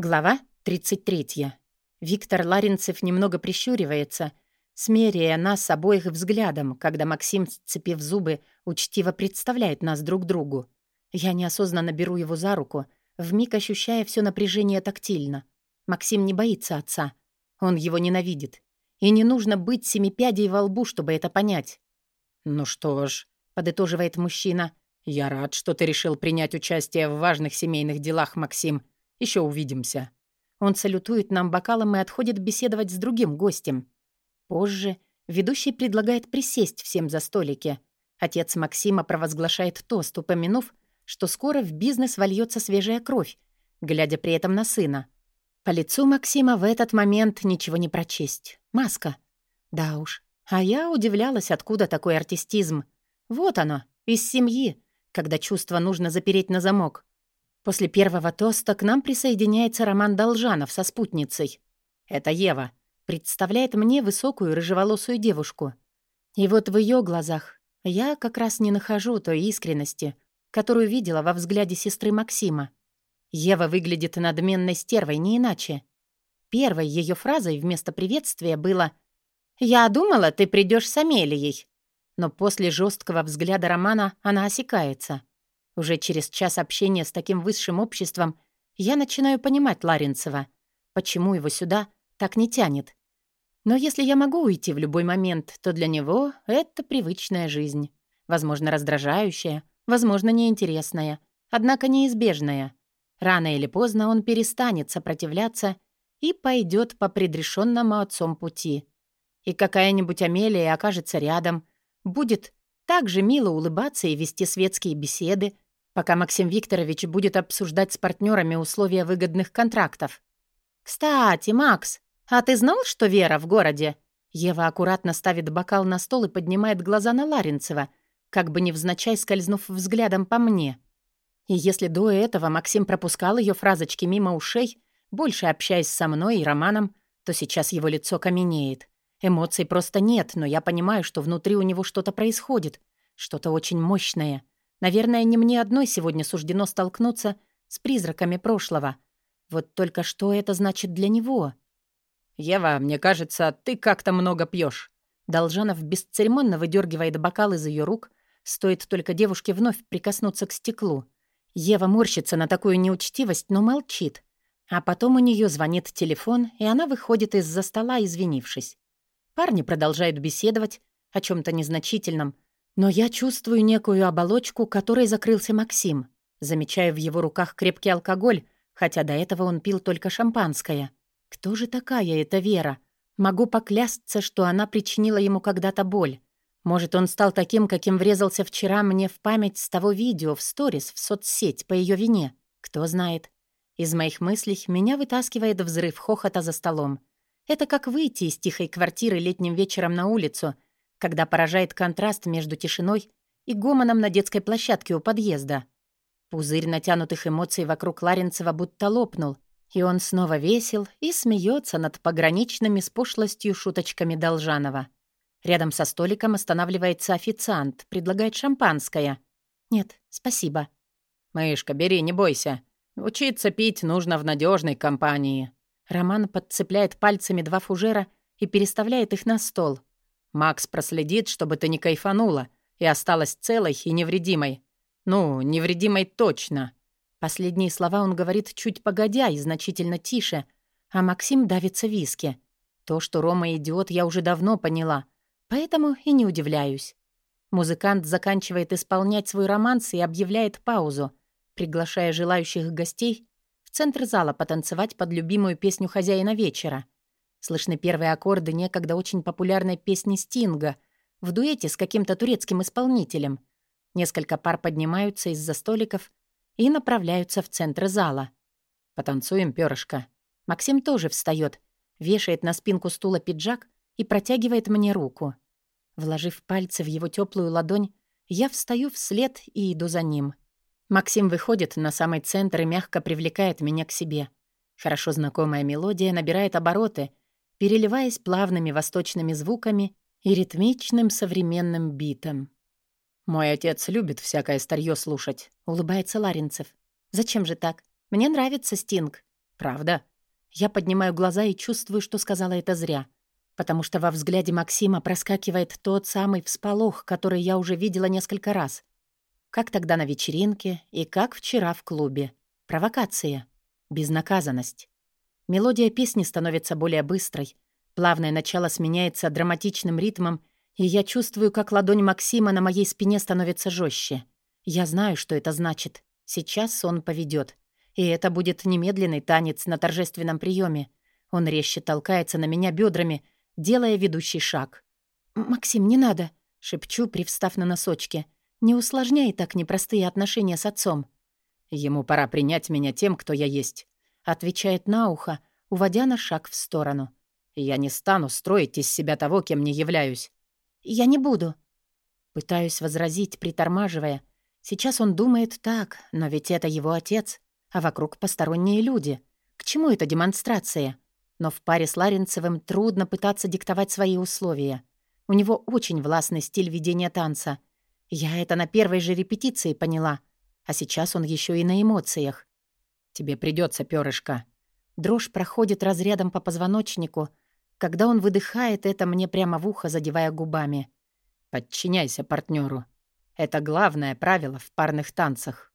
Глава 33. Виктор Ларинцев немного прищуривается, смеряя нас обоих взглядом, когда Максим, сцепив зубы, учтиво представляет нас друг другу. Я неосознанно беру его за руку, вмиг ощущая все напряжение тактильно. Максим не боится отца. Он его ненавидит. И не нужно быть семипядей во лбу, чтобы это понять. «Ну что ж», — подытоживает мужчина, — «я рад, что ты решил принять участие в важных семейных делах, Максим. Еще увидимся». Он салютует нам бокалом и отходит беседовать с другим гостем. Позже ведущий предлагает присесть всем за столики. Отец Максима провозглашает тост, упомянув, что скоро в бизнес вольется свежая кровь, глядя при этом на сына. По лицу Максима в этот момент ничего не прочесть. Маска. Да уж. А я удивлялась, откуда такой артистизм. Вот оно, из семьи, когда чувство нужно запереть на замок. После первого тоста к нам присоединяется Роман Должанов со спутницей. Это Ева. Представляет мне высокую рыжеволосую девушку. И вот в ее глазах я как раз не нахожу той искренности, которую видела во взгляде сестры Максима. Ева выглядит надменной стервой, не иначе. Первой ее фразой вместо приветствия было «Я думала, ты придешь с Амелией». Но после жесткого взгляда Романа она осекается. Уже через час общения с таким высшим обществом я начинаю понимать Ларинцева, почему его сюда так не тянет. Но если я могу уйти в любой момент, то для него это привычная жизнь. Возможно, раздражающая, возможно, неинтересная, однако неизбежная. Рано или поздно он перестанет сопротивляться и пойдет по предрешенному отцом пути. И какая-нибудь Амелия окажется рядом, будет так же мило улыбаться и вести светские беседы, пока Максим Викторович будет обсуждать с партнерами условия выгодных контрактов. «Кстати, Макс, а ты знал, что Вера в городе?» Ева аккуратно ставит бокал на стол и поднимает глаза на Ларинцева, как бы невзначай скользнув взглядом по мне. И если до этого Максим пропускал ее фразочки мимо ушей, больше общаясь со мной и Романом, то сейчас его лицо каменеет. Эмоций просто нет, но я понимаю, что внутри у него что-то происходит, что-то очень мощное. Наверное, не мне одной сегодня суждено столкнуться с призраками прошлого. Вот только что это значит для него? «Ева, мне кажется, ты как-то много пьешь. Должанов бесцеремонно выдергивает бокал из ее рук, стоит только девушке вновь прикоснуться к стеклу. Ева морщится на такую неучтивость, но молчит. А потом у нее звонит телефон, и она выходит из-за стола, извинившись. Парни продолжают беседовать о чем то незначительном, но я чувствую некую оболочку, которой закрылся Максим. Замечаю в его руках крепкий алкоголь, хотя до этого он пил только шампанское. Кто же такая эта Вера? Могу поклясться, что она причинила ему когда-то боль. Может, он стал таким, каким врезался вчера мне в память с того видео в сторис в соцсеть по ее вине. Кто знает. Из моих мыслей меня вытаскивает взрыв хохота за столом. Это как выйти из тихой квартиры летним вечером на улицу — когда поражает контраст между тишиной и гомоном на детской площадке у подъезда. Пузырь натянутых эмоций вокруг Ларинцева будто лопнул, и он снова весел и смеется над пограничными с пошлостью шуточками Должанова. Рядом со столиком останавливается официант, предлагает шампанское. «Нет, спасибо». «Мышка, бери, не бойся. Учиться пить нужно в надежной компании». Роман подцепляет пальцами два фужера и переставляет их на стол. Макс проследит, чтобы ты не кайфанула и осталась целой и невредимой. Ну, невредимой точно». Последние слова он говорит чуть погодя и значительно тише, а Максим давится виски. То, что Рома идиот, я уже давно поняла, поэтому и не удивляюсь. Музыкант заканчивает исполнять свой романс и объявляет паузу, приглашая желающих гостей в центр зала потанцевать под любимую песню хозяина вечера — Слышны первые аккорды некогда очень популярной песни Стинга в дуэте с каким-то турецким исполнителем. Несколько пар поднимаются из-за столиков и направляются в центр зала. «Потанцуем, перышко». Максим тоже встает, вешает на спинку стула пиджак и протягивает мне руку. Вложив пальцы в его теплую ладонь, я встаю вслед и иду за ним. Максим выходит на самый центр и мягко привлекает меня к себе. Хорошо знакомая мелодия набирает обороты, переливаясь плавными восточными звуками и ритмичным современным битом. «Мой отец любит всякое старье слушать», — улыбается Ларинцев. «Зачем же так? Мне нравится Стинг». «Правда?» Я поднимаю глаза и чувствую, что сказала это зря. Потому что во взгляде Максима проскакивает тот самый всполох, который я уже видела несколько раз. Как тогда на вечеринке и как вчера в клубе. Провокация. Безнаказанность. Мелодия песни становится более быстрой. Плавное начало сменяется драматичным ритмом, и я чувствую, как ладонь Максима на моей спине становится жестче. Я знаю, что это значит. Сейчас он поведет. И это будет немедленный танец на торжественном приеме. Он резче толкается на меня бедрами, делая ведущий шаг. «Максим, не надо!» — шепчу, привстав на носочки. «Не усложняй так непростые отношения с отцом». «Ему пора принять меня тем, кто я есть», — отвечает на ухо, уводя на шаг в сторону. «Я не стану строить из себя того, кем не являюсь». «Я не буду». Пытаюсь возразить, притормаживая, Сейчас он думает так, но ведь это его отец, а вокруг посторонние люди. К чему эта демонстрация? Но в паре с Ларинцевым трудно пытаться диктовать свои условия. У него очень властный стиль ведения танца. Я это на первой же репетиции поняла. А сейчас он еще и на эмоциях. «Тебе придется, перышко». Дрожь проходит разрядом по позвоночнику. Когда он выдыхает это мне прямо в ухо, задевая губами. «Подчиняйся партнеру. Это главное правило в парных танцах.